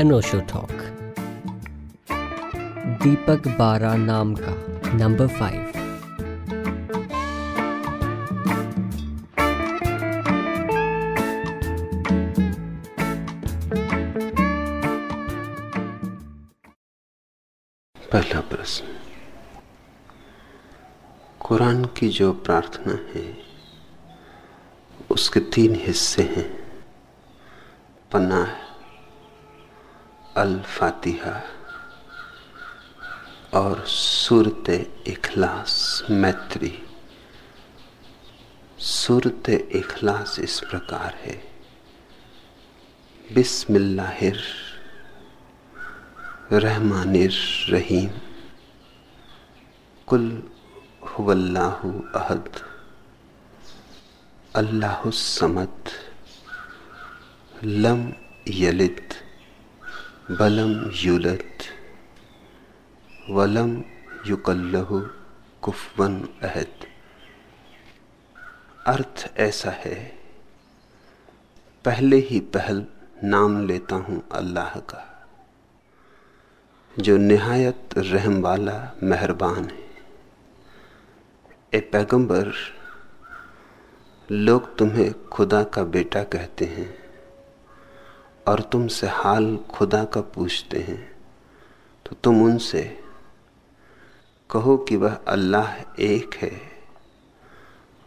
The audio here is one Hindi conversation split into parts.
अनोशो टॉक दीपक बारा नाम का नंबर फाइव पहला प्रश्न। कुरान की जो प्रार्थना है, उसके तीन हिस्से हैं। पन्ना अल फातिहा और सूरत इखलास मैत्री। सूरत इखलास इस प्रकार है। बिस्मिल्लाहिर रहमानिर रहीम। कुल हुवल्लाहु अहद। अल्लाहुस समद। लम यलिद। बलम युलत, वलम युकल्लहु कुफवन अहद। अर्थ ऐसा है, पहले ही पहल नाम लेता हूँ अल्लाह का, जो निहायत रहम वाला मेहरबान है। ए पैगंबर, लोग तुम्हें खुदा का बेटा कहते हैं। और तुमसे हाल खुदा का पूछते हैं तो तुम उनसे कहो कि वह अल्लाह एक है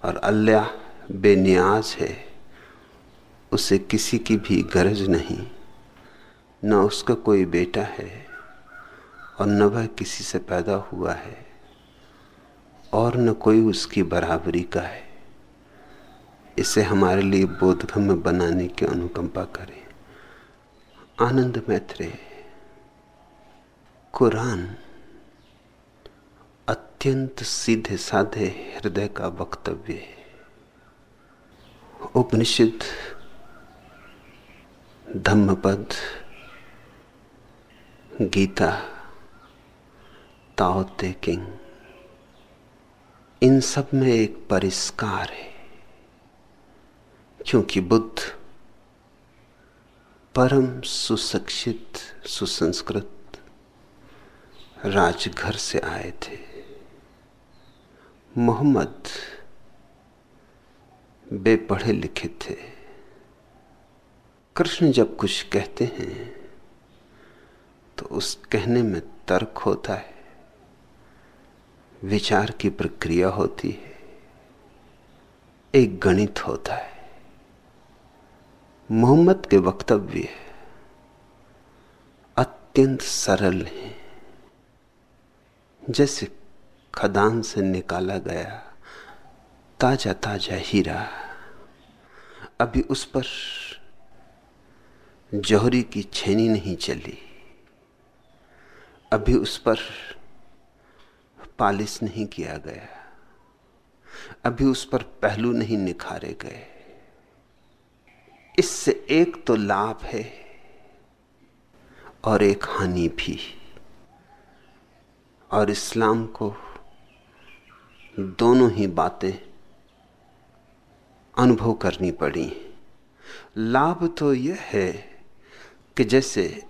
और अल्लाह बेनियाज है। उसे किसी की भी गरज नहीं, न उसका कोई बेटा है और न वह किसी से पैदा हुआ है और न कोई उसकी बराबरी का है। इसे हमारे लिए बोधगम्य बनाने की अनुकंपा करें। आनंद मैत्रे, कुरान अत्यंत सीधे साधे हृदय का वक्तव्य है। Upanishad Dhammapada, Gita Tao Te Ching इन सब में एक परिष्कार है, क्योंकि बुद्ध परम सुशिक्षित, सुसंस्कृत राजघर से आए थे। मोहम्मद बेपढ़े लिखे थे। कृष्ण जब कुछ कहते हैं तो उस कहने में तर्क होता है। विचार की प्रक्रिया होती है। एक गणित होता है। मोहम्मद के वक्तव्य अत्यंत सरल हैं। जैसे खदान से निकाला गया ताज़ा ताज़ा हीरा। अभी उस पर जौहरी की छेनी नहीं चली। अभी उस पर पालिश नहीं किया गया। अभी उस पर पहलू नहीं निखारे गए। इससे एक तो लाभ है और एक हानि भी। और इस्लाम को दोनों ही बातें अनुभव करनी पड़ी। लाभ तो यह है कि जैसे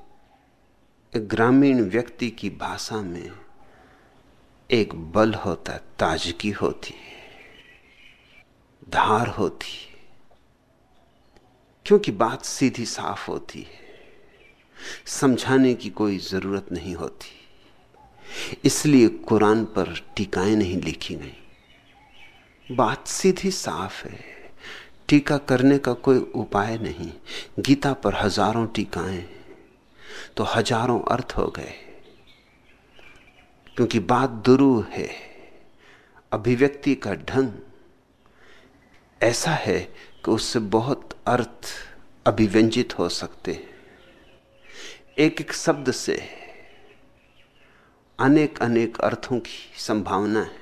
ग्रामीण व्यक्ति की भाषा में एक बल होता ताजगी होती धार होती क्योंकि बात सीधी साफ़ होती है। समझाने की कोई ज़रूरत नहीं होती। इसलिए कुरान पर टीकाएँ नहीं लिखी गई। बात सीधी साफ़ है। टीका करने का कोई उपाय नहीं। गीता पर हज़ारों टीकाएँ तो हज़ारों अर्थ हो गए। क्योंकि बात दुरू है। अभिव्यक्ति का ढंग ऐसा है कि उससे बहुत अर्थ अभिव्यंजित हो सकते हैं। एक एक शब्द से अनेक अनेक अर्थों की संभावना है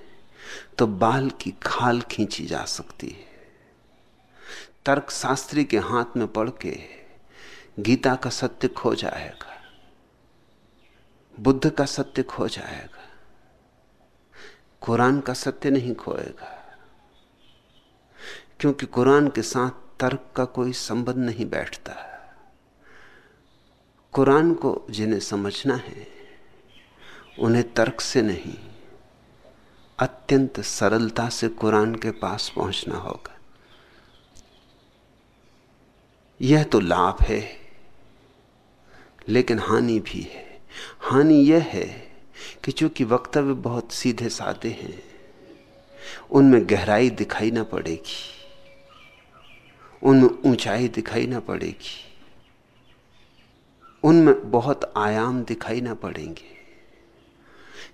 तो बाल की खाल खींची जा सकती है। तर्क शास्त्री के हाथ में पड़ के गीता का सत्य खो जाएगा, बुद्ध का सत्य खो जाएगा, कुरान का सत्य नहीं खोएगा। क्योंकि कुरान के साथ तर्क का कोई संबंध नहीं बैठता। कुरान को जिन्हें समझना है, उन्हें तर्क से नहीं, अत्यंत सरलता से कुरान के पास पहुँचना होगा। यह तो लाभ है, लेकिन हानि भी है। हानि यह है कि चूँकि वक्तव्य बहुत सीधे साधे हैं, उनमें गहराई दिखाई ना पड़ेगी। उनमें ऊंचाई दिखाई ना पड़ेगी। उनमें बहुत आयाम दिखाई ना पड़ेंगे।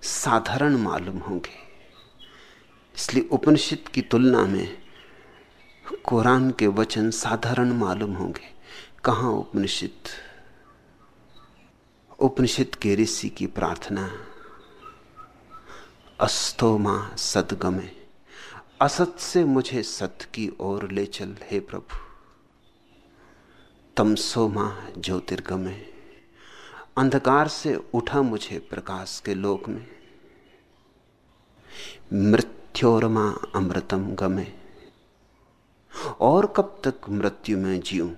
साधारण मालूम होंगे। इसलिए उपनिषद की तुलना में कुरान के वचन साधारण मालूम होंगे। कहाँ उपनिषद? उपनिषद के ऋषि की प्रार्थना अस्तोमा सदगमे। असत से मुझे सत्य की ओर ले चल, हे प्रभु। तमसोमा ज्योतिर्गमे, अंधकार से उठा मुझे प्रकाश के लोक में। मृत्योरमा अमृतम गमे, और कब तक मृत्यु में जीऊं?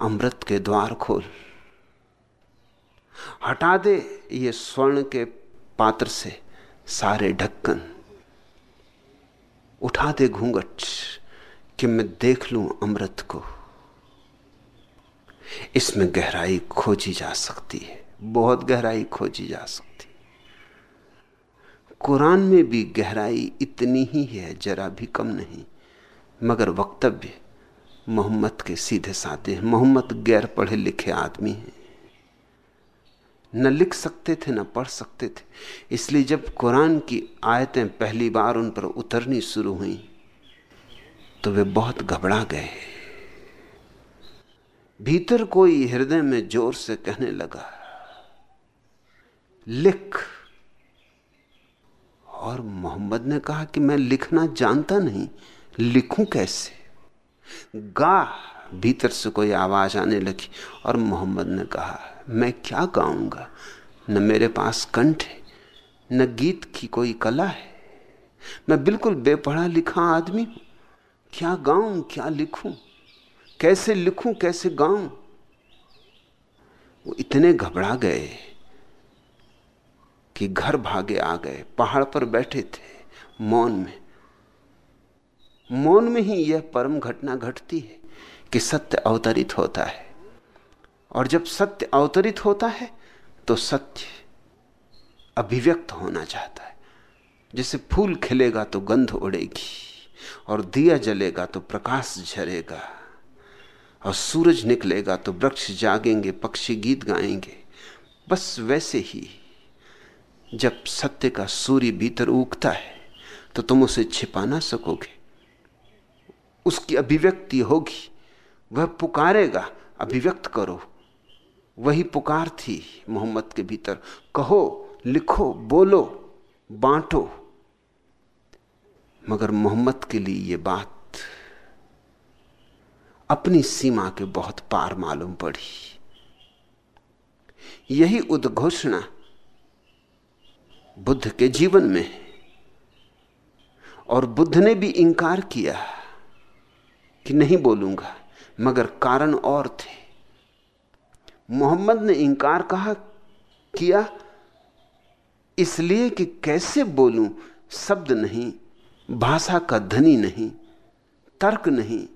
अमृत के द्वार खोल। हटा दे ये स्वर्ण के पात्र से सारे ढक्कन। उठा दे घूंघट कि मैं देख लूँ अमृत को। इसमें गहराई खोजी जा सकती है, बहुत गहराई खोजी जा सकती है। कुरान में भी गहराई इतनी ही है, जरा भी कम नहीं, मगर वक्तव्य मोहम्मद के सीधे साधे हैं। मोहम्मद गैर पढ़े लिखे आदमी हैं। न लिख सकते थे, न पढ़ सकते थे। इसलिए जब कुरान की आयतें पहली बार उन पर उतरनी शुरू हुई तो वे बहुत घबरा गए। भीतर कोई हृदय में ज़ोर से कहने लगा, लिख। और मोहम्मद ने कहा कि मैं लिखना जानता नहीं, लिखूं कैसे? गा भीतर से कोई आवाज़ आने लगी और मोहम्मद ने कहा मैं क्या गाऊँगा? न मेरे पास कंठ है, न गीत की कोई कला है। मैं बिल्कुल बेपढ़ा लिखा आदमी हूँ। क्या गाऊं, क्या लिखूं? कैसे लिखूं, कैसे गाऊं? वो इतने घबरा गए कि घर भागे आ गए। पहाड़ पर बैठे थे मौन में। मौन में ही यह परम घटना घटती है कि सत्य अवतरित होता है। और जब सत्य अवतरित होता है तो सत्य अभिव्यक्त होना चाहता है। जैसे फूल खिलेगा तो गंध उड़ेगी, और दिया जलेगा तो प्रकाश झरेगा, और सूरज निकलेगा तो वृक्ष जागेंगे, पक्षी गीत गाएँगे। बस वैसे ही, जब सत्य का सूर्य भीतर उगता है तो तुम उसे छिपा ना सकोगे। उसकी अभिव्यक्ति होगी, वह पुकारेगा, अभिव्यक्त करो। वही पुकार थी मोहम्मद के भीतर। कहो, लिखो, बोलो, बांटो। मगर मोहम्मद के लिए यह बात अपनी सीमा के बहुत पार मालूम पड़ी। यही उद्घोषणा बुद्ध के जीवन में और बुद्ध ने भी इंकार किया कि नहीं बोलूँगा, मगर कारण और थे। मोहम्मद ने इंकार कहा, किया, इसलिए कि कैसे बोलूँ, शब्द नहीं, भाषा का धनी नहीं, तर्क नहीं।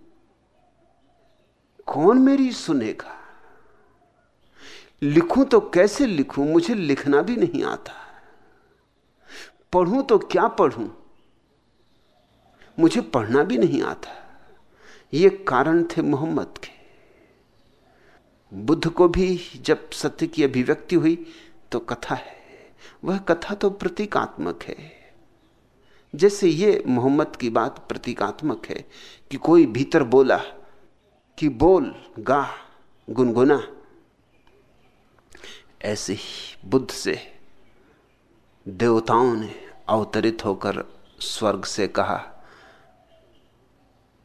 कौन मेरी सुनेगा? लिखूं तो कैसे लिखूं, मुझे लिखना भी नहीं आता। पढ़ूं तो क्या पढ़ूं? मुझे पढ़ना भी नहीं आता। ये कारण थे मोहम्मद के। बुद्ध को भी जब सत्य की अभिव्यक्ति हुई तो कथा है। वह कथा तो प्रतीकात्मक है। जैसे ये मोहम्मद की बात प्रतीकात्मक है कि कोई भीतर बोला कि बोल, गा, गुनगुना। ऐसे ही बुद्ध से देवताओं ने अवतरित होकर स्वर्ग से कहा,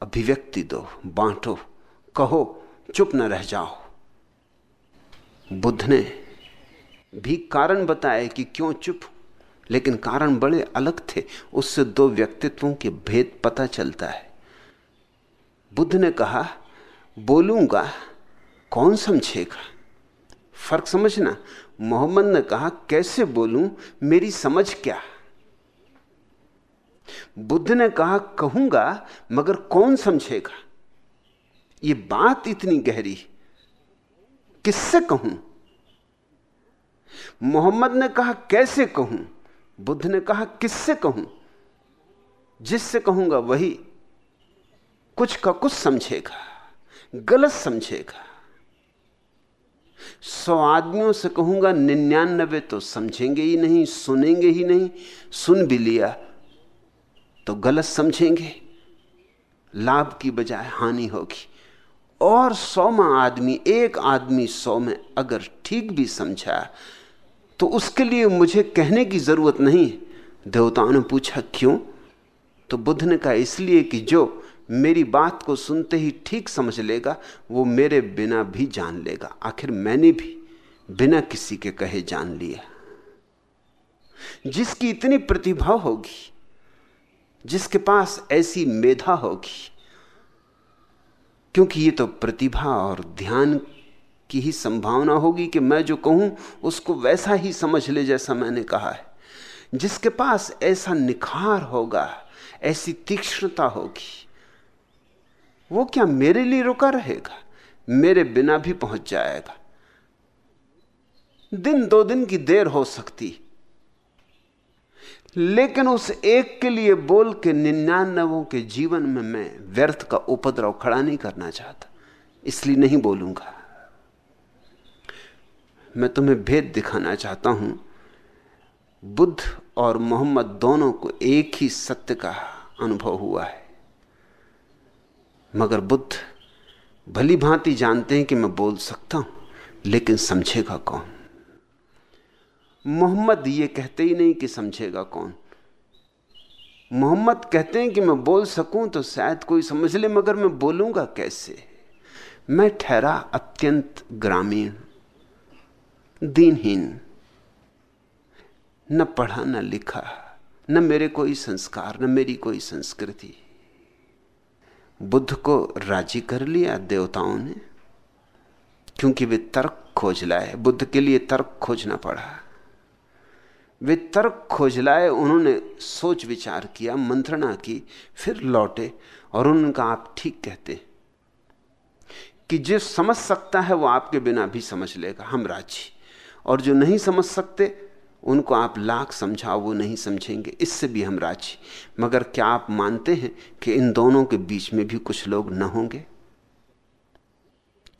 अभिव्यक्ति दो, बांटो, कहो, चुप न रह जाओ। बुद्ध ने भी कारण बताए कि क्यों चुप, लेकिन कारण बड़े अलग थे। उससे दो व्यक्तित्वों के भेद पता चलता है। बुद्ध ने कहा, बोलूँगा, कौन समझेगा? फ़र्क समझना। मोहम्मद ने कहा, कैसे बोलूँ? मेरी समझ क्या? बुद्ध ने कहा, कहूँगा, मगर कौन समझेगा? ये बात इतनी गहरी किससे कहूँ? मोहम्मद ने कहा, कैसे कहूँ? बुद्ध ने कहा, किससे कहूँ? जिससे कहूँगा वही कुछ का कुछ समझेगा, गलत समझेगा। सौ आदमियों से कहूँगा, निन्यानबे तो समझेंगे ही नहीं, सुनेंगे ही नहीं, सुन भी लिया तो गलत समझेंगे। लाभ की बजाय हानि होगी। और सौमा आदमी, एक आदमी सौ में अगर ठीक भी समझा तो उसके लिए मुझे कहने की ज़रूरत नहीं। देवताओं ने पूछा, क्यों? तो बुद्ध ने कहा, इसलिए कि जो मेरी बात को सुनते ही ठीक समझ लेगा, वो मेरे बिना भी जान लेगा। आखिर मैंने भी बिना किसी के कहे जान लिया। जिसकी इतनी प्रतिभा होगी, जिसके पास ऐसी मेधा होगी क्योंकि ये तो प्रतिभा और ध्यान की ही संभावना होगी कि मैं जो कहूँ, उसको वैसा ही समझ ले जैसा मैंने कहा है। जिसके पास ऐसा निखार होगा, ऐसी तीक्ष्णता होगी, वो क्या मेरे लिए रुका रहेगा? मेरे बिना भी पहुँच जाएगा। दिन दो दिन की देर हो सकती लेकिन उस एक के लिए बोल के निन्यानवों के जीवन में मैं व्यर्थ का उपद्रव खड़ा नहीं करना चाहता, इसलिए नहीं बोलूँगा। मैं तुम्हें भेद दिखाना चाहता हूँ। बुद्ध और मोहम्मद दोनों को एक ही सत्य का अनुभव हुआ है। मगर बुद्ध भली भांति जानते हैं कि मैं बोल सकता हूँ, लेकिन समझेगा कौन? मोहम्मद ये कहते ही नहीं कि समझेगा कौन। मोहम्मद कहते हैं कि मैं बोल सकूँ तो शायद कोई समझ ले, मगर मैं बोलूँगा कैसे? मैं ठहरा अत्यंत ग्रामीण, दीनहीन। न पढ़ा, न लिखा, न मेरे कोई संस्कार, न मेरी कोई संस्कृति। बुद्ध को राज़ी कर लिया देवताओं ने, क्योंकि वे तर्क खोज लाए। बुद्ध के लिए तर्क खोजना पड़ा। वे तर्क खोज लाए उन्होंने सोच विचार किया, मंत्रणा की, फिर लौटे और उन्होंने कहा आप ठीक कहते कि जो समझ सकता है वो आपके बिना भी समझ लेगा, हम राज़ी। और जो नहीं समझ सकते, उनको आप लाख समझाओ, वो नहीं समझेंगे, इससे भी हम राज़ी। मगर क्या आप मानते हैं कि इन दोनों के बीच में भी कुछ लोग न होंगे?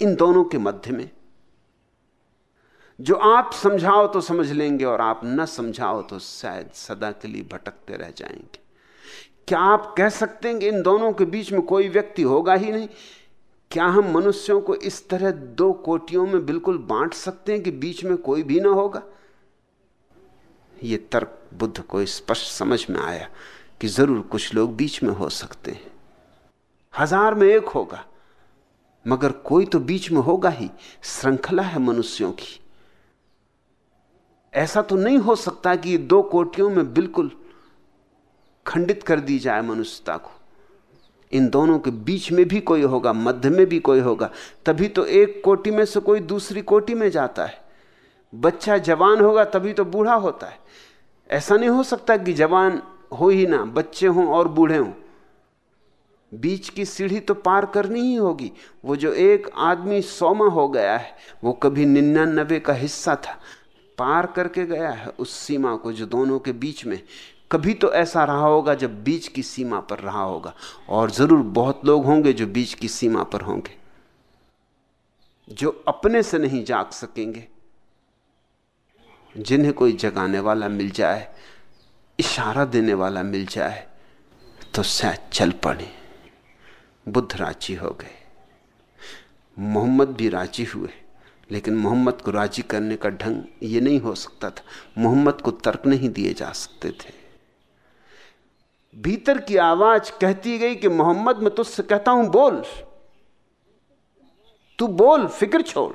इन दोनों के मध्य में जो आप समझाओ तो समझ लेंगे और आप न समझाओ तो शायद सदा के लिए भटकते रह जाएँगे। क्या आप कह सकते हैं कि इन दोनों के बीच में कोई व्यक्ति होगा ही नहीं? क्या हम मनुष्यों को इस तरह दो कोटियों में बिल्कुल बांट सकते हैं कि बीच में कोई भी ना होगा? ये तर्क बुद्ध को स्पष्ट समझ में आया कि ज़रूर कुछ लोग बीच में हो सकते हैं। हज़ार में एक होगा, मगर कोई तो बीच में होगा ही। श्रृंखला है मनुष्यों की। ऐसा तो नहीं हो सकता कि ये दो कोटियों में बिल्कुल खंडित कर दी जाए मनुष्यता को। इन दोनों के बीच में भी कोई होगा, मध्य में भी कोई होगा। तभी तो एक कोटि में से कोई दूसरी कोटि में जाता है। बच्चा जवान होगा तभी तो बूढ़ा होता है। ऐसा नहीं हो सकता कि जवान हो ही ना, बच्चे हों और बूढ़े हों। बीच की सीढ़ी तो पार करनी ही होगी। वो जो एक आदमी सौमा हो गया है, वो कभी निन्यानबे का हिस्सा था। पार करके गया है उस सीमा को जो दोनों के बीच में। कभी तो ऐसा रहा होगा जब बीच की सीमा पर रहा होगा। और ज़रूर बहुत लोग होंगे जो बीच की सीमा पर होंगे। जो अपने से नहीं जाग सकेंगे। जिन्हें कोई जगाने वाला मिल जाए, इशारा देने वाला मिल जाए तो शायद चल पड़े। बुद्ध राज़ी हो गए। मोहम्मद भी राज़ी हुए। लेकिन मोहम्मद को राज़ी करने का ढंग ये नहीं हो सकता था। मोहम्मद को तर्क नहीं दिए जा सकते थे। भीतर की आवाज़ कहती गई कि, मोहम्मद, मैं तुझसे कहता हूँ, बोल। तू बोल, फ़िक्र छोड़।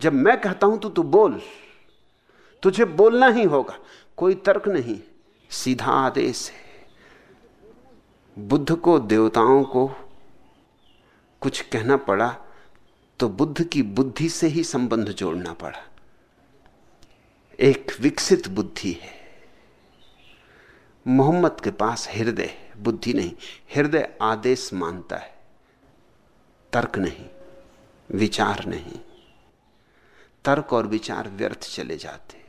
जब मैं कहता हूँ तो तू बोल। तुझे बोलना ही होगा। कोई तर्क नहीं। सीधा आदेश है। बुद्ध को, देवताओं को कुछ कहना पड़ा। तो बुद्ध की बुद्धि से ही संबंध जोड़ना पड़ा। एक विकसित बुद्धि है। मोहम्मद के पास हृदय, बुद्धि नहीं, हृदय आदेश मानता है। तर्क नहीं, विचार नहीं। तर्क और विचार व्यर्थ चले जाते।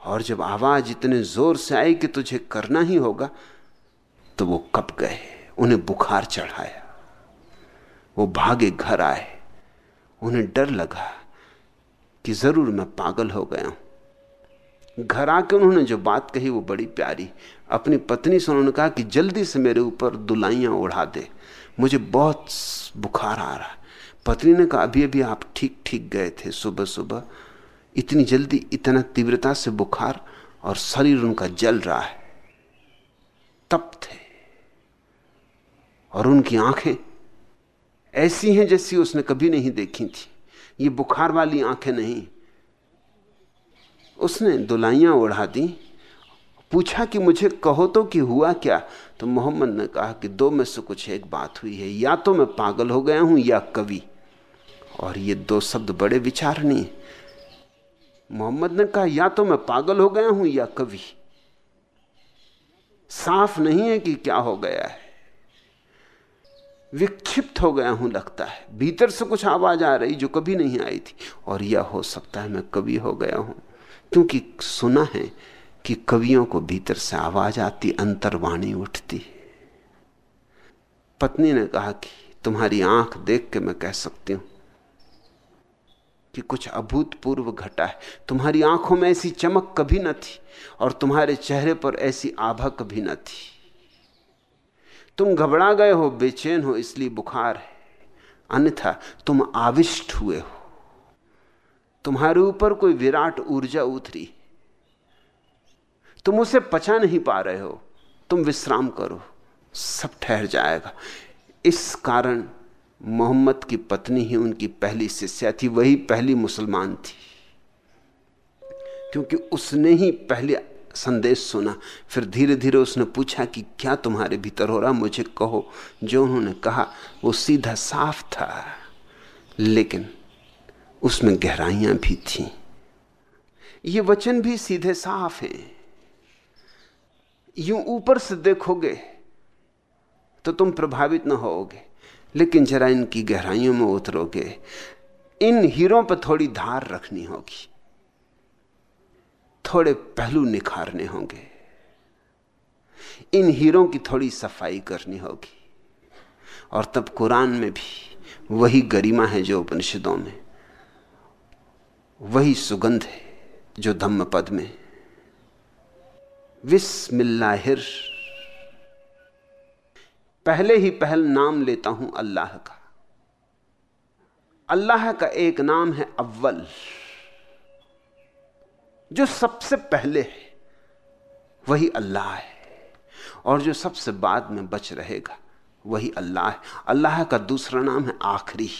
और जब आवाज़ इतने ज़ोर से आई कि तुझे करना ही होगा तो वो कब गए, उन्हें बुखार चढ़ाया। वो भागे घर आए। उन्हें डर लगा कि ज़रूर मैं पागल हो गया हूँ। घर आके उन्होंने जो बात कही वो बड़ी प्यारी। अपनी पत्नी से उन्होंने कहा कि जल्दी से मेरे ऊपर दुलाइयाँ उड़ा दे। मुझे बहुत बुखार आ रहा। है पत्नी ने कहा, अभी अभी आप ठीक ठीक गए थे सुबह सुबह। इतनी जल्दी इतना तीव्रता से बुखार और शरीर उनका जल रहा है। तप थे और उनकी आँखें ऐसी हैं जैसी उसने कभी नहीं देखी थी। ये बुखार वाली आँखें नहीं। उसने दुलाइयाँ उड़ा दी। पूछा कि मुझे कहो तो कि हुआ क्या? तो मोहम्मद ने कहा कि दो में से कुछ एक बात हुई है। या तो मैं पागल हो गया हूँ या कवि। और ये दो शब्द बड़े विचारणीय। मोहम्मद ने कहा, या तो मैं पागल हो गया हूँ या कवि। साफ़ नहीं है कि क्या हो गया है। विक्षिप्त हो गया हूँ, लगता है। भीतर से कुछ आवाज़ आ रही जो कभी नहीं आई थी। और यह हो सकता है मैं कवि हो गया हूँ। क्योंकि सुना है कि कवियों को भीतर से आवाज़ आती, अंतर्वाणी उठती पत्नी ने कहा कि तुम्हारी आँख देख के मैं कह सकती हूँ कि कुछ अभूतपूर्व घटा है। तुम्हारी आँखों में ऐसी चमक कभी न थी और तुम्हारे चेहरे पर ऐसी आभा कभी न थी। तुम घबरा गए हो, बेचैन हो, इसलिए बुखार है। अन्यथा तुम आविष्ट हुए हो। तुम्हारे ऊपर कोई विराट ऊर्जा उतरी। तुम उसे पचा नहीं पा रहे हो। तुम विश्राम करो, सब ठहर जाएगा। इस कारण मोहम्मद की पत्नी ही उनकी पहली शिष्या थी, वही पहली मुसलमान थी। क्योंकि उसने ही पहले संदेश सुना। फिर धीरे धीरे उसने पूछा कि क्या तुम्हारे भीतर हो रहा? मुझे कहो। जो उन्होंने कहा, वो सीधा साफ़ था। लेकिन उसमें गहराइयाँ भी थी। ये वचन भी सीधे साफ़ हैं। यूँ ऊपर से देखोगे तो तुम प्रभावित ना होगे। लेकिन जरा इनकी गहराइयों में उतरोगे। इन हीरों पर थोड़ी धार रखनी होगी। थोड़े पहलू निखारने होंगे। इन हीरों की थोड़ी सफ़ाई करनी होगी। और तब कुरान में भी वही गरिमा है जो उपनिषदों में। वही सुगंध है जो धम्म पद में। विस्मिल्लाहिर पहले ही पहल नाम लेता हूँ अल्लाह का। अल्लाह का एक नाम है अव्वल। जो सबसे पहले है, वही अल्लाह है। और जो सबसे बाद में बच रहेगा, वही अल्लाह है। अल्लाह का दूसरा नाम है आखिरी।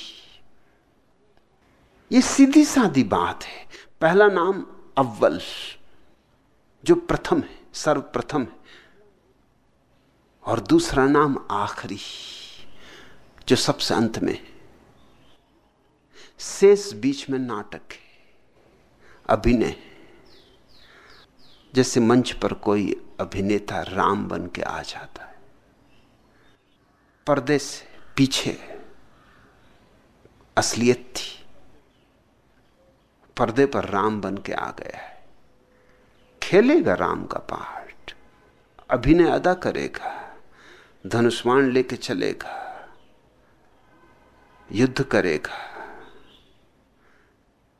ये सीधी सादी बात है। पहला नाम अव्वल, जो प्रथम है, सर्वप्रथम है। और दूसरा नाम आखिरी, जो सबसे अंत में शेष बीच में नाटक है, अभिनय जैसे मंच पर कोई अभिनेता राम बन के आ जाता है। पर्दे से पीछे असलियत थी। पर्दे पर राम बन के आ गया है। खेलेगा राम का पाठ अभिनय अदा करेगा। धनुष्वाण लेके चलेगा। युद्ध करेगा।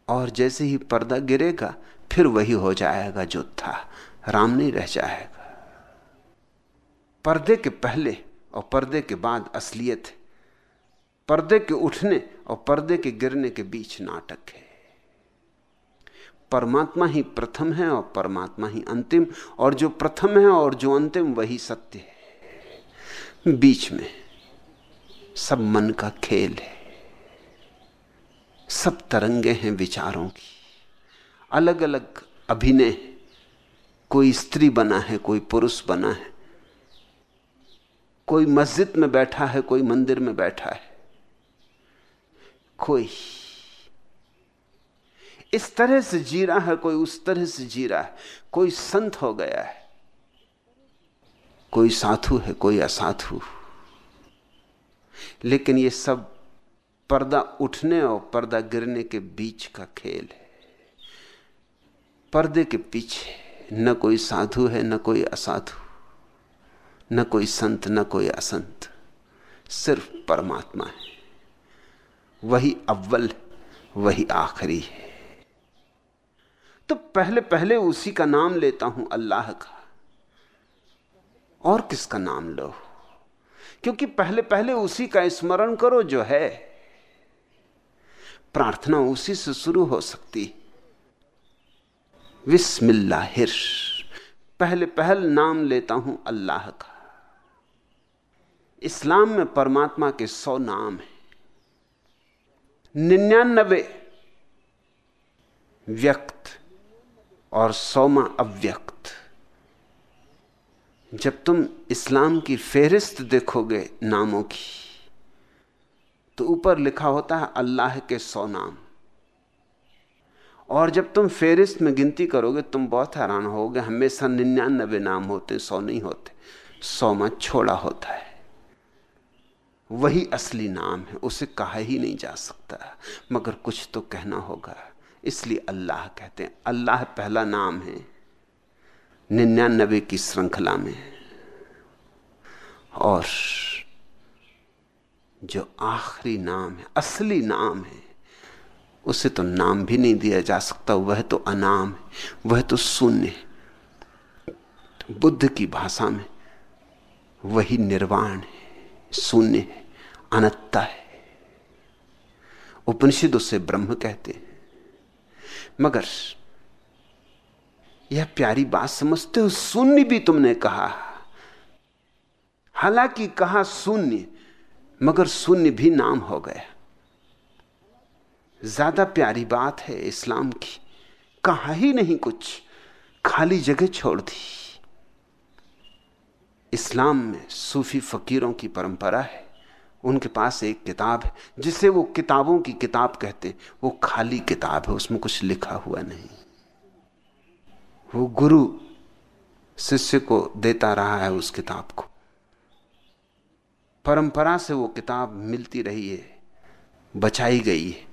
और जैसे ही पर्दा गिरेगा फिर वही हो जाएगा जो था। राम नहीं रह जाएगा। पर्दे के पहले और पर्दे के बाद असलियत है। पर्दे के उठने और पर्दे के गिरने के बीच नाटक है। परमात्मा ही प्रथम है और परमात्मा ही अंतिम, और जो प्रथम है और जो अंतिम वही सत्य है। बीच में सब मन का खेल है। सब तरंगे हैं विचारों की। अलग अलग अभिनय कोई स्त्री बना है, कोई पुरुष बना है। कोई मस्जिद में बैठा है, कोई मंदिर में बैठा है। कोई। इस तरह से जी रहा है, कोई उस तरह से जी रहा है। कोई संत हो गया है। कोई साधु है, कोई असाधु। लेकिन ये सब पर्दा उठने और पर्दा गिरने के बीच का खेल है। पर्दे के पीछे न कोई साधु है, न कोई असाधु, न कोई संत, न कोई असंत, सिर्फ़ परमात्मा है। वही अव्वल वही आखिरी है। तो पहले पहले उसी का नाम लेता हूँ, अल्लाह का। और किसका नाम लो? क्योंकि पहले पहले उसी का स्मरण करो जो है। प्रार्थना उसी से शुरू हो सकती विस्मिल्लाहिर पहले पहल नाम लेता हूँ अल्लाह का। इस्लाम में परमात्मा के सौ नाम हैं। निन्यानबे व्यक्त और सौमा अव्यक्त। जब तुम इस्लाम की फेहरिस्त देखोगे नामों की तो ऊपर लिखा होता है अल्लाह के सौ नाम। और जब तुम फेरिस्त में गिनती करोगे, तुम बहुत हैरान होगे। हमेशा निन्यानबे नाम होते, सौ नहीं होते। सौ में छोड़ा होता है। वही असली नाम है, उसे कहा ही नहीं जा सकता। मगर कुछ तो कहना होगा। इसलिए अल्लाह कहते हैं, अल्लाह पहला नाम है। निन्यानबे की श्रृंखला में। और जो आखिरी नाम है, असली नाम है उसे तो नाम भी नहीं दिया जा सकता। वह तो अनाम है, वह तो शून्य है। बुद्ध की भाषा में वही निर्वाण है, शून्य है, अनत्ता है। उपनिषद उसे ब्रह्म कहते हैं। मगर यह प्यारी बात समझते हो, शून्य भी तुमने कहा। हालाँकि कहा शून्य, मगर शून्य भी नाम हो गया। ज़्यादा प्यारी बात है इस्लाम की। कहा ही नहीं कुछ। खाली जगह छोड़ दी। इस्लाम में सूफी फकीरों की परंपरा है। उनके पास एक किताब है, जिसे वो किताबों की किताब कहते वो खाली किताब है, उसमें कुछ लिखा हुआ नहीं। वो गुरु शिष्य को देता रहा है उस किताब को। परंपरा से वो किताब मिलती रही है, बचाई गई है।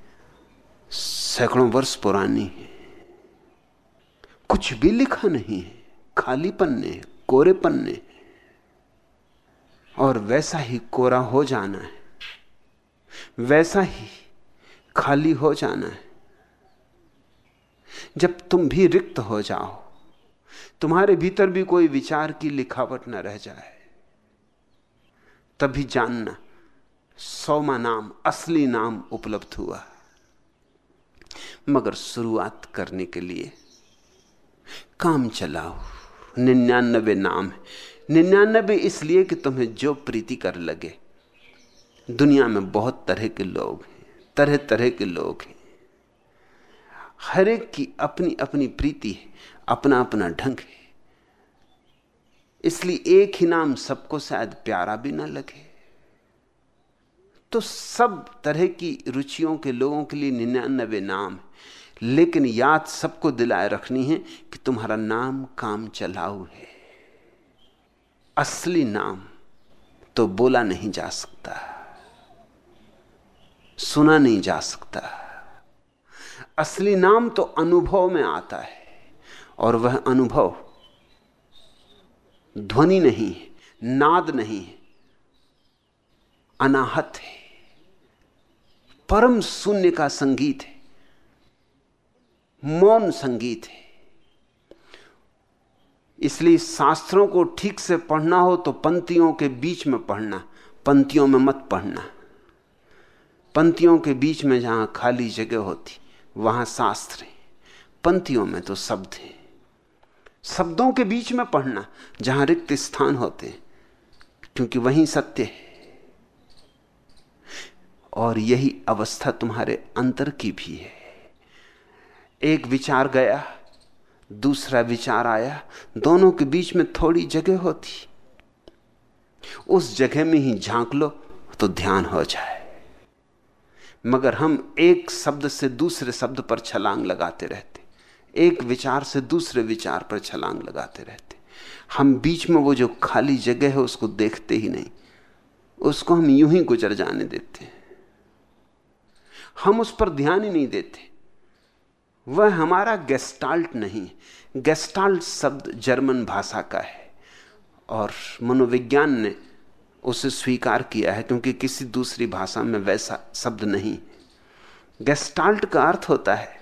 सैकड़ों वर्ष पुरानी है। कुछ भी लिखा नहीं है। खाली पन्ने कोरे पन्ने और वैसा ही कोरा हो जाना है। वैसा ही खाली हो जाना है। जब तुम भी रिक्त हो जाओ, तुम्हारे भीतर भी कोई विचार की लिखावट न रह जाए। तभी जानना, सौमा नाम, असली नाम उपलब्ध हुआ। मगर शुरुआत करने के लिए। काम चलाओ। निन्यानबे नाम है। निन्यानबे इसलिए कि तुम्हें जो प्रीति कर लगे। दुनिया में बहुत तरह के लोग हैं। तरह तरह के लोग हैं। हर एक की अपनी अपनी प्रीति है। अपना अपना ढंग है। इसलिए एक ही नाम सबको शायद प्यारा भी ना लगे। तो सब तरह की रुचियों के लोगों के लिए निन्यानबे नाम है। लेकिन याद सबको दिलाए रखनी है कि तुम्हारा नाम काम चलाऊ है। असली नाम तो बोला नहीं जा सकता। सुना नहीं जा सकता। असली नाम तो अनुभव में आता है और वह अनुभव ध्वनि नहीं है, नाद नहीं है, अनाहत है। परम शून्य का संगीत है। मौन संगीत है। इसलिए शास्त्रों को ठीक से पढ़ना हो तो पंक्तियों के बीच में पढ़ना, पंक्तियों में मत पढ़ना। पंक्तियों के बीच में जहाँ खाली जगह होती, वहाँ शास्त्र है। पंक्तियों में तो शब्द है। शब्दों के बीच में पढ़ना, जहाँ रिक्त स्थान होते, क्योंकि वहीं सत्य है। और यही अवस्था तुम्हारे अंतर की भी है। एक विचार गया, दूसरा विचार आया, दोनों के बीच में थोड़ी जगह होती। उस जगह में ही झाँक लो तो ध्यान हो जाए। मगर हम एक शब्द से दूसरे शब्द पर छलांग लगाते रहते। एक विचार से दूसरे विचार पर छलांग लगाते रहते। हम बीच में वो जो खाली जगह है उसको देखते ही नहीं। उसको हम यूँ ही गुजर जाने देते हैं। हम उस पर ध्यान ही नहीं देते। वह हमारा गेस्टाल्ट नहीं। गेस्टाल्ट शब्द जर्मन भाषा का है। और मनोविज्ञान ने उसे स्वीकार किया है क्योंकि किसी दूसरी भाषा में वैसा शब्द नहीं। गेस्टाल्ट का अर्थ होता है,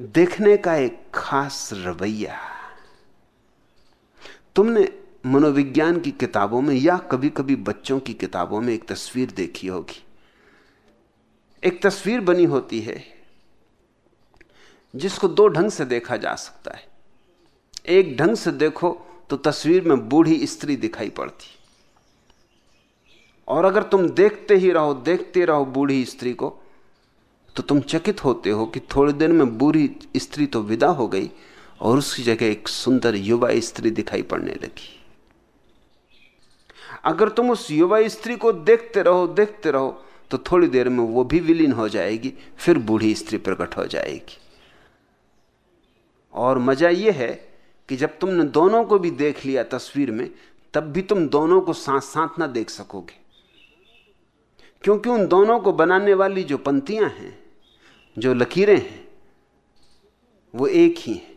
देखने का एक खास रवैया। तुमने मनोविज्ञान की किताबों में या कभी कभी बच्चों की किताबों में एक तस्वीर देखी होगी। एक तस्वीर बनी होती है, जिसको दो ढंग से देखा जा सकता है। एक ढंग से देखो तो तस्वीर में बूढ़ी स्त्री दिखाई पड़ती। और अगर तुम देखते ही रहो, देखते रहो बूढ़ी स्त्री को तो तुम चकित होते हो कि थोड़ी देर में बूढ़ी स्त्री तो विदा हो गई और उसकी जगह एक सुंदर युवा स्त्री दिखाई पड़ने लगी। अगर तुम उस युवा स्त्री को देखते रहो देखते रहो तो थोड़ी देर में वो भी विलीन हो जाएगी, फिर बूढ़ी स्त्री प्रकट हो जाएगी। और मज़ा यह है कि जब तुमने दोनों को भी देख लिया तस्वीर में, तब भी तुम दोनों को साथ साथ ना देख सकोगे। क्योंकि उन दोनों को बनाने वाली जो पंक्तियाँ हैं, जो लकीरें हैं, वो एक ही हैं।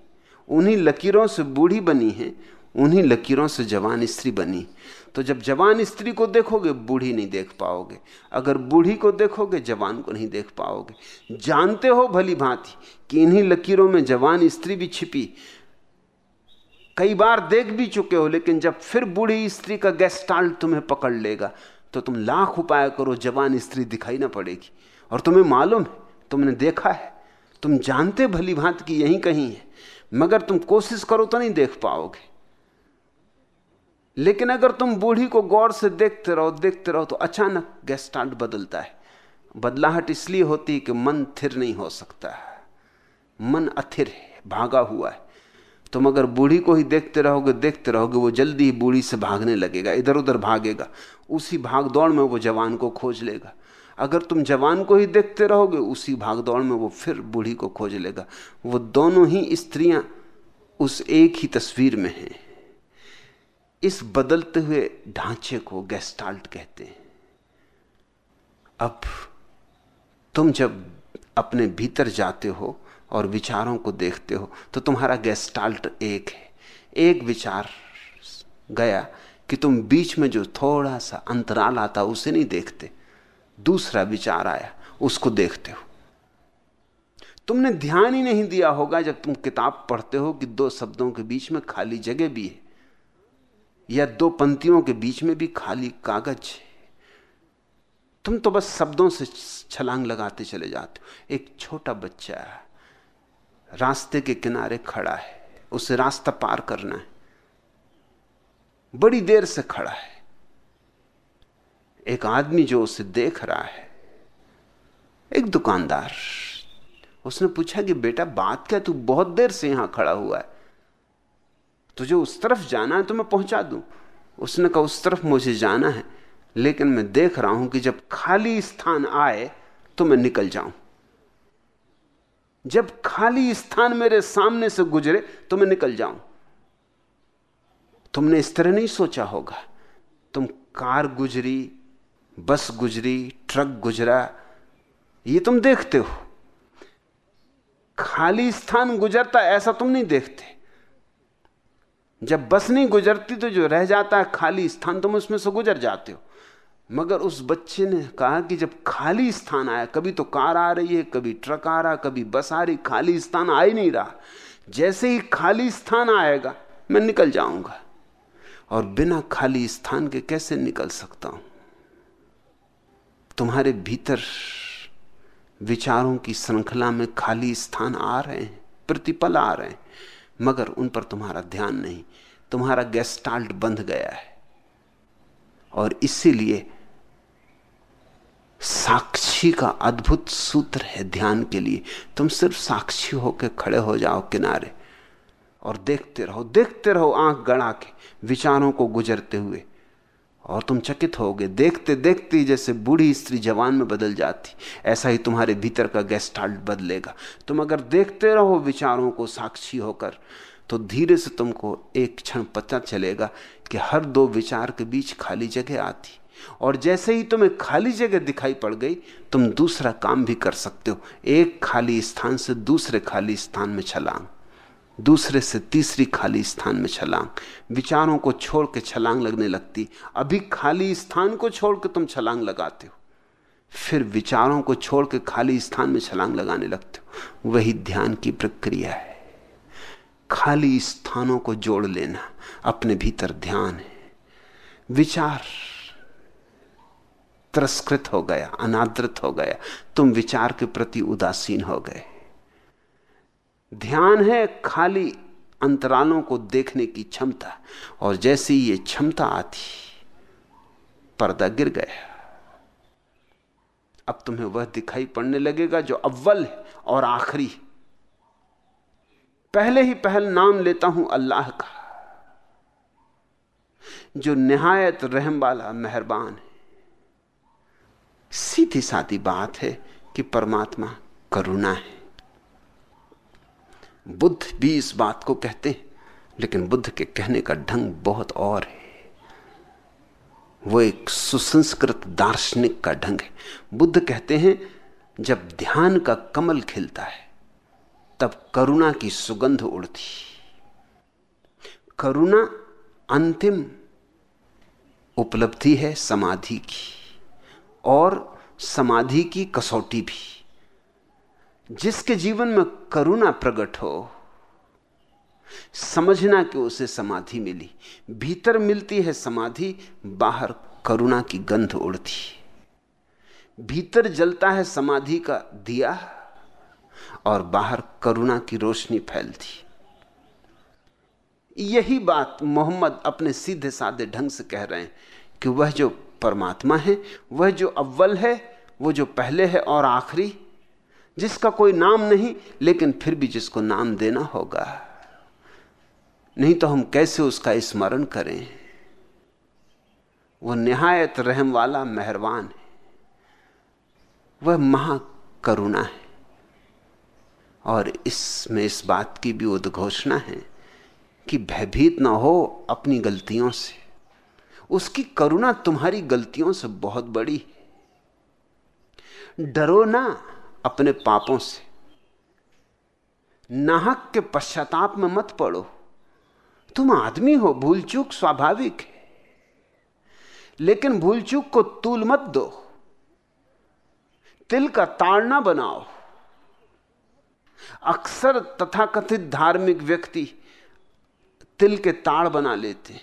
उन्हीं लकीरों से बूढ़ी बनी है, उन्हीं लकीरों से जवान स्त्री बनी। तो जब जवान स्त्री को देखोगे, बूढ़ी नहीं देख पाओगे। अगर बूढ़ी को देखोगे, जवान को नहीं देख पाओगे। जानते हो भली भांति कि इन्हीं लकीरों में जवान स्त्री भी छिपी। कई बार देख भी चुके हो, लेकिन जब फिर बूढ़ी स्त्री का गेस्टाल्ट तुम्हें पकड़ लेगा तो तुम लाख उपाय करो, जवान स्त्री दिखाई ना पड़ेगी। और तुम्हें मालूम है, तुमने देखा है। तुम जानते भली भांति कि यहीं कहीं है। मगर तुम कोशिश करो तो नहीं देख पाओगे। लेकिन अगर तुम बूढ़ी को गौर से देखते रहो देखते रहो तो अचानक गेस्टाल्ट बदलता है। बदलाहट इसलिए होती है कि मन थिर नहीं हो सकता मन अथिर है, भागा हुआ है। तुम अगर बूढ़ी को ही देखते रहोगे देखते रहोगे, वो जल्दी ही बूढ़ी से भागने लगेगा इधर उधर भागेगा। उसी भाग दौड़ में वो जवान को खोज लेगा। अगर तुम जवान को ही देखते रहोगे, उसी भाग दौड़ में वो फिर बूढ़ी को खोज लेगा। वो दोनों ही स्त्रियाँ उस एक ही तस्वीर में हैं। इस बदलते हुए ढांचे को गेस्टाल्ट कहते हैं। अब तुम जब अपने भीतर जाते हो और विचारों को देखते हो तो तुम्हारा गेस्टाल्ट एक है। एक विचार गया कि तुम बीच में जो थोड़ा सा अंतराल आता, उसे नहीं देखते। दूसरा विचार आया, उसको देखते हो। तुमने ध्यान ही नहीं दिया होगा जब तुम किताब पढ़ते हो कि दो शब्दों के बीच में खाली जगह भी है। या दो पंक्तियों के बीच में भी खाली कागज़ तुम तो बस शब्दों से छलांग लगाते चले जाते हो। एक छोटा बच्चा रास्ते के किनारे खड़ा है। उसे रास्ता पार करना है। बड़ी देर से खड़ा है। एक आदमी जो उसे देख रहा है, एक दुकानदार। उसने पूछा कि, बेटा, बात क्या? तू बहुत देर से यहाँ खड़ा हुआ है। तुझे उस तरफ़ जाना है तो मैं पहुँचा दूँ। उसने कहा, उस तरफ़ मुझे जाना है, लेकिन मैं देख रहा हूँ कि जब खाली स्थान आए तो मैं निकल जाऊँ। जब खाली स्थान मेरे सामने से गुजरे तो मैं निकल जाऊँ। तुमने इस तरह नहीं सोचा होगा, तुम कार गुजरी, बस गुजरी, ट्रक गुजरा, ये तुम देखते हो। खाली स्थान गुजरता ऐसा तुम नहीं देखते। जब बस नहीं गुजरती तो जो रह जाता है खाली स्थान, तुम उसमें से गुजर जाते हो। मगर उस बच्चे ने कहा कि जब खाली स्थान आया, कभी तो कार आ रही है, कभी ट्रक आ रहा, कभी बस आ रही, खाली स्थान आ ही नहीं रहा। जैसे ही खाली स्थान आएगा, मैं निकल जाऊँगा। और बिना खाली स्थान के कैसे निकल सकता हूँ? तुम्हारे भीतर विचारों की श्रृंखला में खाली स्थान आ रहे हैं, प्रतिपल आ रहे हैं, मगर उन पर तुम्हारा ध्यान नहीं। तुम्हारा गेस्टाल्ट बंध गया है। और इसीलिए साक्षी का अद्भुत सूत्र है ध्यान के लिए। तुम सिर्फ़ साक्षी होकर खड़े हो जाओ किनारे और देखते रहो देखते रहो आँख गड़ा के विचारों को गुजरते हुए। और तुम चकित होगे, देखते देखते जैसे बूढ़ी स्त्री जवान में बदल जाती, ऐसा ही तुम्हारे भीतर का गेस्टाल्ट बदलेगा। तुम अगर देखते रहो विचारों को साक्षी होकर तो धीरे से तुमको एक क्षण पता चलेगा कि हर दो विचार के बीच खाली जगह आती। और जैसे ही तुम्हें खाली जगह दिखाई पड़ गई, तुम दूसरा काम भी कर सकते हो। एक खाली स्थान से दूसरे खाली स्थान में छलांग। दूसरे से तीसरी खाली स्थान में छलांग। विचारों को छोड़ के छलांग लगने लगती। अभी खाली स्थान को छोड़ के तुम छलांग लगाते हो। फिर विचारों को छोड़ के खाली स्थान में छलांग लगाने लगते हो। वही ध्यान की प्रक्रिया है। खाली स्थानों को जोड़ लेना, अपने भीतर ध्यान है। विचार तिरस्कृत हो गया, अनादृत हो गया, तुम विचार के प्रति उदासीन हो गए। ध्यान है खाली अंतरालों को देखने की क्षमता, और जैसे ये क्षमता आती, पर्दा गिर गया। अब तुम्हें वह दिखाई पड़ने लगेगा जो अव्वल है और आखिरी। पहले ही पहल नाम लेता हूँ अल्लाह का, जो निहायत रहम वाला मेहरबान है। सीधी सादी बात है कि परमात्मा करुणा है। बुद्ध भी इस बात को कहते हैं, लेकिन बुद्ध के कहने का ढंग बहुत और है। वो एक सुसंस्कृत दार्शनिक का ढंग है। बुद्ध कहते हैं, जब ध्यान का कमल खिलता है तब करुणा की सुगंध उड़ती। करुणा अंतिम उपलब्धि है समाधि की, और समाधि की कसौटी भी। जिसके जीवन में करुणा प्रकट हो, समझना कि उसे समाधि मिली। भीतर मिलती है समाधि, बाहर करुणा की गंध उड़ती। भीतर जलता है समाधि का दिया। और बाहर करुणा की रोशनी फैलती। यही बात मोहम्मद अपने सीधे साधे ढंग से कह रहे हैं कि वह जो परमात्मा है, वह जो अव्वल है, वो जो पहले है और आखिरी, जिसका कोई नाम नहीं, लेकिन फिर भी जिसको नाम देना होगा। नहीं तो हम कैसे उसका स्मरण करें? वह निहायत रहम वाला मेहरबान है। वह महाकरुणा है। और इसमें इस बात की भी उद्घोषणा है कि भयभीत ना हो अपनी गलतियों से। उसकी करुणा तुम्हारी गलतियों से बहुत बड़ी डरो ना अपने पापों से। नाहक के पश्चाताप में मत पड़ो। तुम आदमी हो भूल चूक स्वाभाविक है। लेकिन भूल चूक को तूल मत दो। तिल का ताड़ना बनाओ। अक्सर तथाकथित धार्मिक व्यक्ति तिल के ताड़ बना लेते हैं।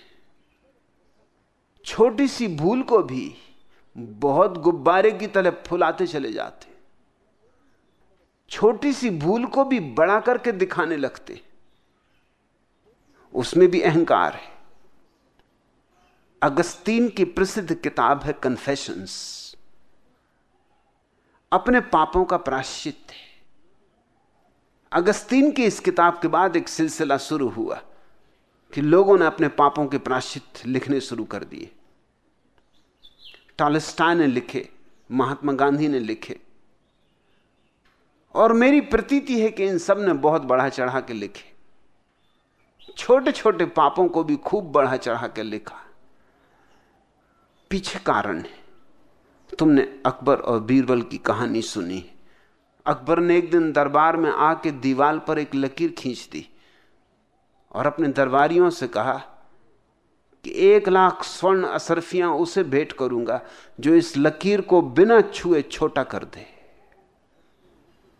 छोटी सी भूल को भी बहुत गुब्बारे की तरह फुलाते चले जाते छोटी सी भूल को भी बड़ा करके दिखाने लगते उसमें भी अहंकार है। अगस्तीन की प्रसिद्ध किताब है कन्फेशंस। अपने पापों का प्राश्चित है। अगस्तीन की इस किताब के बाद एक सिलसिला शुरू हुआ कि लोगों ने अपने पापों के प्राश्चित लिखने शुरू कर दिए। टॉलस्टाय ने लिखे, महात्मा गांधी ने लिखे। और मेरी प्रतीति है कि इन सबने बहुत बढ़ा चढ़ा के लिखे। छोटे छोटे पापों को भी खूब बढ़ा चढ़ा के लिखा। पीछे कारण है, तुमने अकबर और बीरबल की कहानी सुनी अकबर ने एक दिन दरबार में आके दीवाल पर एक लकीर खींच दी और अपने दरबारियों से कहा कि एक लाख स्वर्ण असरफियाँ उसे भेंट करूँगा जो इस लकीर को बिना छुए छोटा कर दे।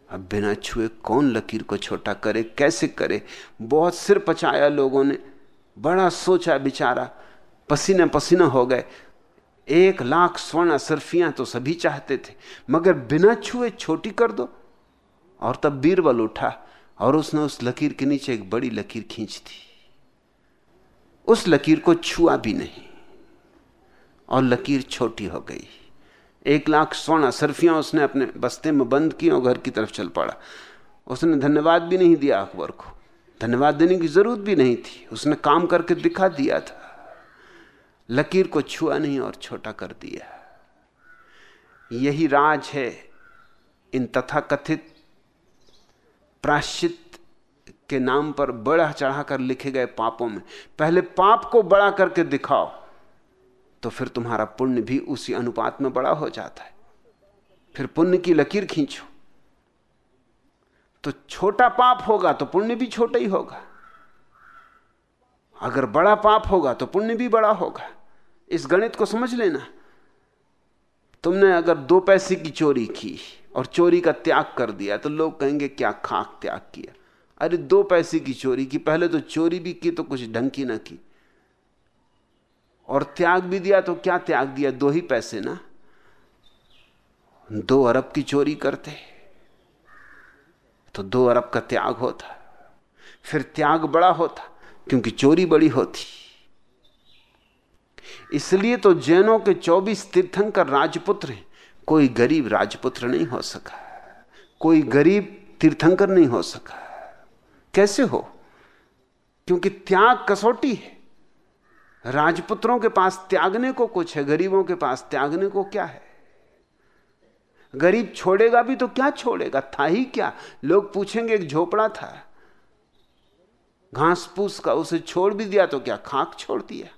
अब बिना छुए कौन लकीर को छोटा करे, कैसे करे? बहुत सिर पचाया लोगों ने, बड़ा सोचा बिचारा पसीना पसीना हो गए। एक लाख स्वर्ण असरफियाँ तो सभी चाहते थे, मगर बिना छुए छोटी कर दो। और तब बीरबल उठा और उसने उस लकीर के नीचे एक बड़ी लकीर खींच दी। उस लकीर को छुआ भी नहीं और लकीर छोटी हो गई। एक लाख स्वर्ण सरफियाँ उसने अपने बस्ते में बंद की और घर की तरफ़ चल पड़ा। उसने धन्यवाद भी नहीं दिया अकबर को। धन्यवाद देने की ज़रूरत भी नहीं थी। उसने काम करके दिखा दिया था। लकीर को छुआ नहीं और छोटा कर दिया। यही राज है इन तथाकथित प्राश्चित के नाम पर बड़ा चढ़ाकर लिखे गए पापों में। पहले पाप को बड़ा करके दिखाओ तो फिर तुम्हारा पुण्य भी उसी अनुपात में बड़ा हो जाता है। फिर पुण्य की लकीर खींचो। तो छोटा पाप होगा तो पुण्य भी छोटा ही होगा। अगर बड़ा पाप होगा तो पुण्य भी बड़ा होगा। इस गणित को समझ लेना। तुमने अगर दो पैसे की चोरी की और चोरी का त्याग कर दिया तो लोग कहेंगे, क्या खाक त्याग किया? अरे, दो पैसे की चोरी की। पहले तो चोरी भी की तो कुछ ढंग की ना की। और त्याग भी दिया तो क्या त्याग दिया? दो ही पैसे ना। दो अरब की चोरी करते तो दो अरब का त्याग होता। फिर त्याग बड़ा होता, क्योंकि चोरी बड़ी होती। इसलिए तो जैनों के 24 तीर्थंकर राजपुत्र हैं। कोई गरीब राजपुत्र नहीं हो सका। कोई गरीब तीर्थंकर नहीं हो सका। कैसे हो? क्योंकि त्याग कसौटी है। राजपुत्रों के पास त्यागने को कुछ है, गरीबों के पास त्यागने को क्या है? गरीब छोड़ेगा भी तो क्या छोड़ेगा? था ही क्या? लोग पूछेंगे, एक झोपड़ा था। घास फूस का उसे छोड़ भी दिया तो क्या खाक छोड़ दिया?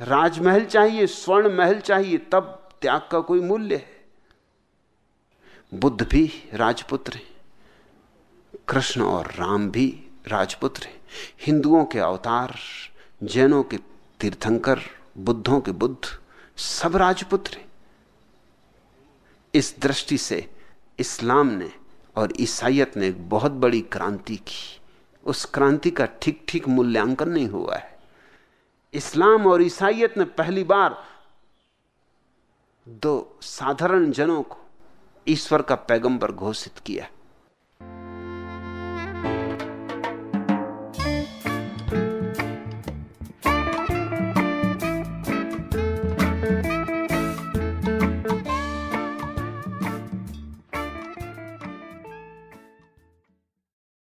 राजमहल चाहिए, स्वर्ण महल चाहिए, तब त्याग का कोई मूल्य है। बुद्ध भी राजपुत्र है, कृष्ण और राम भी राजपुत्र है। हिंदुओं के अवतार, जैनों के तीर्थंकर, बुद्धों के बुद्ध, सब राजपुत्र हैं। इस दृष्टि से इस्लाम ने और ईसाइत ने एक बहुत बड़ी क्रांति की। उस क्रांति का ठीक ठीक मूल्यांकन नहीं हुआ है। इस्लाम और ईसाइत ने पहली बार दो साधारण जनों को ईश्वर का पैगंबर घोषित किया।